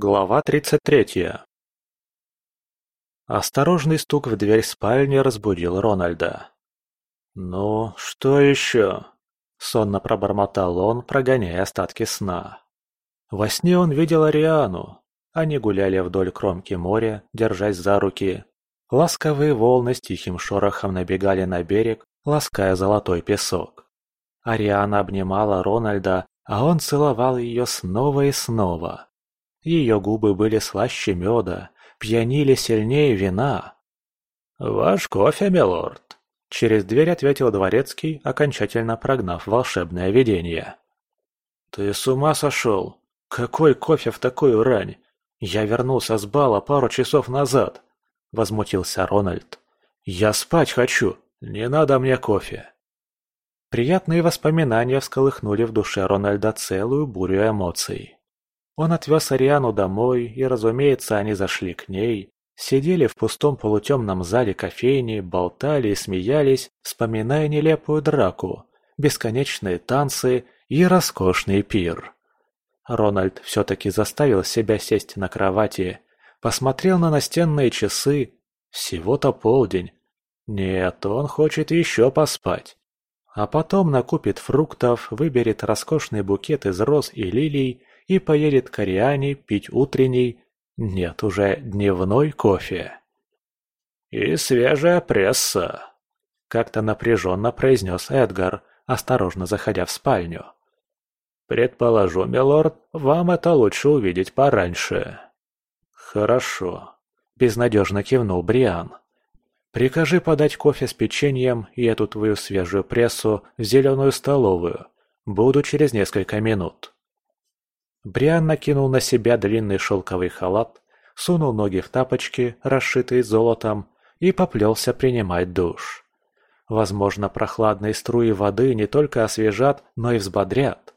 Глава 33 Осторожный стук в дверь спальни разбудил Рональда. «Ну, что еще?» – сонно пробормотал он, прогоняя остатки сна. Во сне он видел Ариану. Они гуляли вдоль кромки моря, держась за руки. Ласковые волны с тихим шорохом набегали на берег, лаская золотой песок. Ариана обнимала Рональда, а он целовал ее снова и снова. Ее губы были слаще меда, пьянили сильнее вина. «Ваш кофе, милорд!» Через дверь ответил дворецкий, окончательно прогнав волшебное видение. «Ты с ума сошел? Какой кофе в такую рань? Я вернулся с бала пару часов назад!» Возмутился Рональд. «Я спать хочу! Не надо мне кофе!» Приятные воспоминания всколыхнули в душе Рональда целую бурю эмоций. Он отвез Ариану домой, и, разумеется, они зашли к ней, сидели в пустом полутемном зале кофейни, болтали и смеялись, вспоминая нелепую драку, бесконечные танцы и роскошный пир. Рональд все-таки заставил себя сесть на кровати, посмотрел на настенные часы. Всего-то полдень. Нет, он хочет еще поспать. А потом накупит фруктов, выберет роскошный букет из роз и лилий и поедет к Ариане пить утренний, нет, уже дневной кофе. «И свежая пресса», — как-то напряженно произнес Эдгар, осторожно заходя в спальню. «Предположу, милорд, вам это лучше увидеть пораньше». «Хорошо», — безнадежно кивнул Бриан. Прикажи подать кофе с печеньем и эту твою свежую прессу в зеленую столовую. Буду через несколько минут». Бриан накинул на себя длинный шелковый халат, сунул ноги в тапочки, расшитые золотом, и поплелся принимать душ. Возможно, прохладные струи воды не только освежат, но и взбодрят.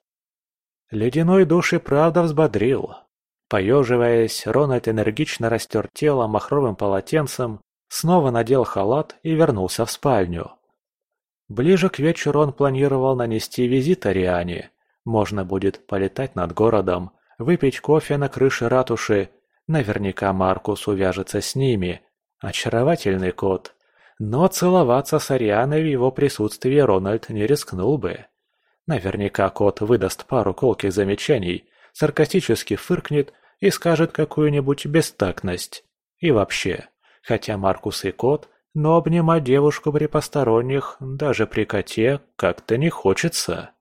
Ледяной душ и правда взбодрил. Поеживаясь, Рональд энергично растер тело махровым полотенцем снова надел халат и вернулся в спальню. Ближе к вечеру он планировал нанести визит Ариане. Можно будет полетать над городом, выпить кофе на крыше ратуши. Наверняка Маркус увяжется с ними. Очаровательный кот. Но целоваться с Арианой в его присутствии Рональд не рискнул бы. Наверняка кот выдаст пару колких замечаний, саркастически фыркнет и скажет какую-нибудь бестактность. И вообще, Хотя Маркус и кот, но обнимать девушку при посторонних, даже при коте, как-то не хочется.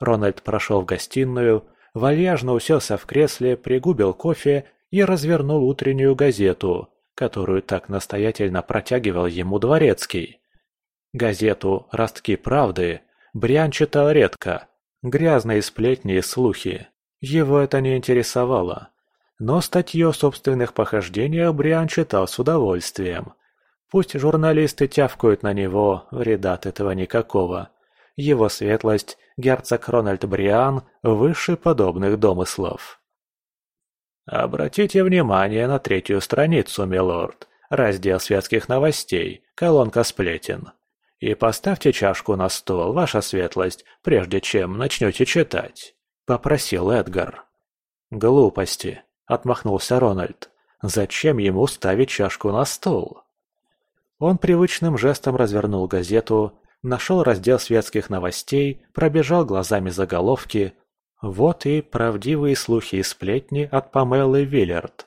Рональд прошел в гостиную, вальяжно уселся в кресле, пригубил кофе и развернул утреннюю газету, которую так настоятельно протягивал ему дворецкий. Газету «Ростки правды» Бриан читал редко, грязные сплетни и слухи. Его это не интересовало. Но статью о собственных похождениях Бриан читал с удовольствием. Пусть журналисты тявкают на него, вреда от этого никакого. Его светлость, герцог Рональд Бриан, выше подобных домыслов. Обратите внимание на третью страницу, милорд, раздел светских новостей, колонка сплетен. И поставьте чашку на стол, ваша светлость, прежде чем начнете читать, попросил Эдгар. Глупости, – отмахнулся Рональд. «Зачем ему ставить чашку на стол?» Он привычным жестом развернул газету, нашел раздел светских новостей, пробежал глазами заголовки. Вот и правдивые слухи и сплетни от Памелы Виллерд.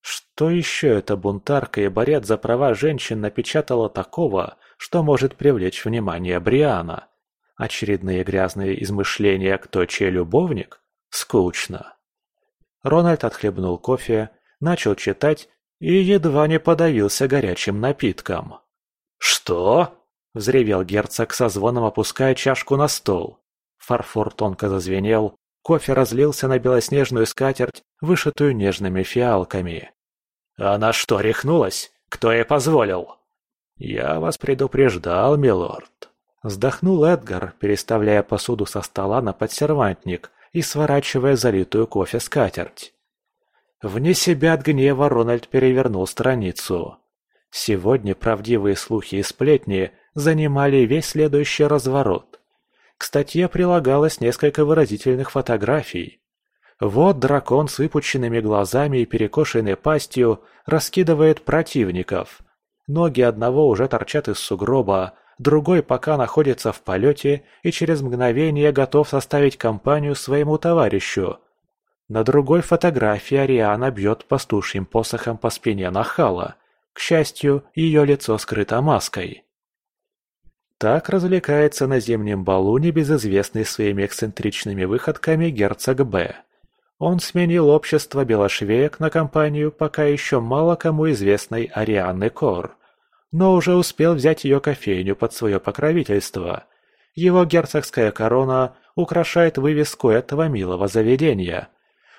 Что еще эта бунтарка и борец за права женщин напечатала такого, что может привлечь внимание Бриана? Очередные грязные измышления «Кто чей любовник?» Скучно. Рональд отхлебнул кофе, начал читать и едва не подавился горячим напитком. «Что?» – взревел герцог со звоном опуская чашку на стол. Фарфор тонко зазвенел, кофе разлился на белоснежную скатерть, вышитую нежными фиалками. «Она что, рехнулась? Кто ей позволил?» «Я вас предупреждал, милорд», – вздохнул Эдгар, переставляя посуду со стола на подсервантник, и сворачивая залитую кофе скатерть. Вне себя от гнева Рональд перевернул страницу. Сегодня правдивые слухи и сплетни занимали весь следующий разворот. К статье прилагалось несколько выразительных фотографий. Вот дракон с выпученными глазами и перекошенной пастью раскидывает противников. Ноги одного уже торчат из сугроба, другой пока находится в полете и через мгновение готов составить компанию своему товарищу. На другой фотографии Ариана бьет пастушьим посохом по спине нахала. К счастью, ее лицо скрыто маской. Так развлекается на зимнем балу небезызвестный своими эксцентричными выходками герцог Б. Он сменил общество белошвеек на компанию пока еще мало кому известной Арианны Кор, но уже успел взять ее кофейню под свое покровительство. Его герцогская корона украшает вывеску этого милого заведения.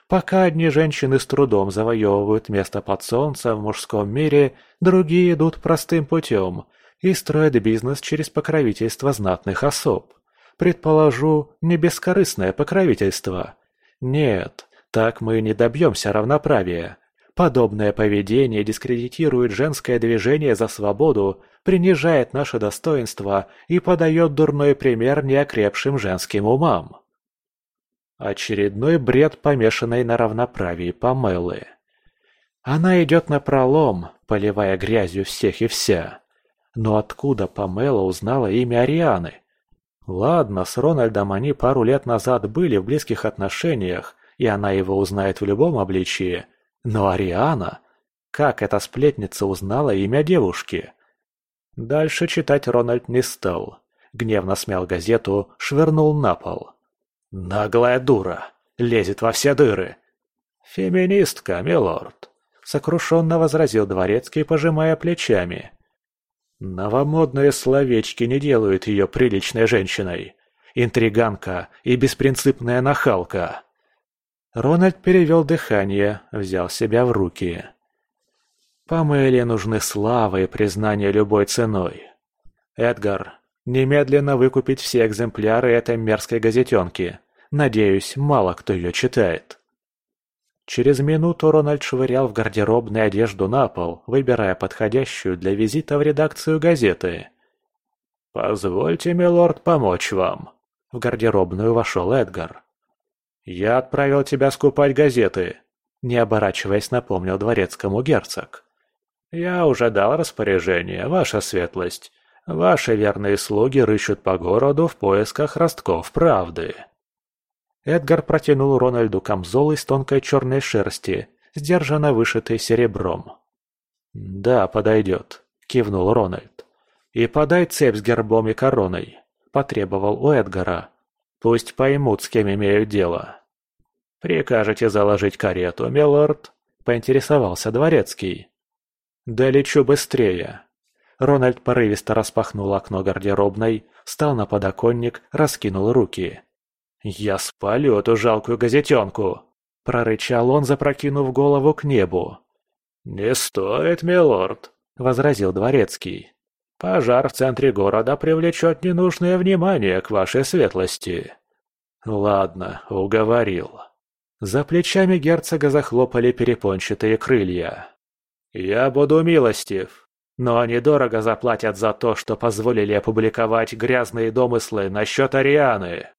Пока одни женщины с трудом завоевывают место под солнцем в мужском мире, другие идут простым путем и строят бизнес через покровительство знатных особ. Предположу, не бескорыстное покровительство. Нет, так мы не добьемся равноправия. Подобное поведение дискредитирует женское движение за свободу, принижает наше достоинство и подает дурной пример неокрепшим женским умам. Очередной бред, помешанный на равноправии Памелы. Она идет на пролом, поливая грязью всех и вся. Но откуда Памела узнала имя Арианы? Ладно, с Рональдом они пару лет назад были в близких отношениях, и она его узнает в любом обличии. Но Ариана? Как эта сплетница узнала имя девушки? Дальше читать Рональд не стал. Гневно смял газету, швырнул на пол. «Наглая дура! Лезет во все дыры!» «Феминистка, милорд!» — сокрушенно возразил дворецкий, пожимая плечами. «Новомодные словечки не делают ее приличной женщиной. Интриганка и беспринципная нахалка!» Рональд перевел дыхание, взял себя в руки. Памеле нужны слава и признание любой ценой. Эдгар, немедленно выкупить все экземпляры этой мерзкой газетенки. Надеюсь, мало кто ее читает. Через минуту Рональд швырял в гардеробной одежду на пол, выбирая подходящую для визита в редакцию газеты. «Позвольте, милорд, помочь вам». В гардеробную вошел Эдгар. «Я отправил тебя скупать газеты», — не оборачиваясь напомнил дворецкому герцог. «Я уже дал распоряжение, ваша светлость. Ваши верные слуги рыщут по городу в поисках ростков правды». Эдгар протянул Рональду камзол из тонкой черной шерсти, сдержанно вышитый серебром. «Да, подойдет», — кивнул Рональд. «И подай цепь с гербом и короной», — потребовал у Эдгара. Пусть поймут, с кем имеют дело. «Прикажете заложить карету, милорд?» – поинтересовался дворецкий. «Да лечу быстрее». Рональд порывисто распахнул окно гардеробной, встал на подоконник, раскинул руки. «Я спалю эту жалкую газетенку!» – прорычал он, запрокинув голову к небу. «Не стоит, милорд!» – возразил дворецкий. Пожар в центре города привлечет ненужное внимание к вашей светлости. Ладно, уговорил. За плечами герцога захлопали перепончатые крылья. Я буду милостив, но они дорого заплатят за то, что позволили опубликовать грязные домыслы насчет Арианы.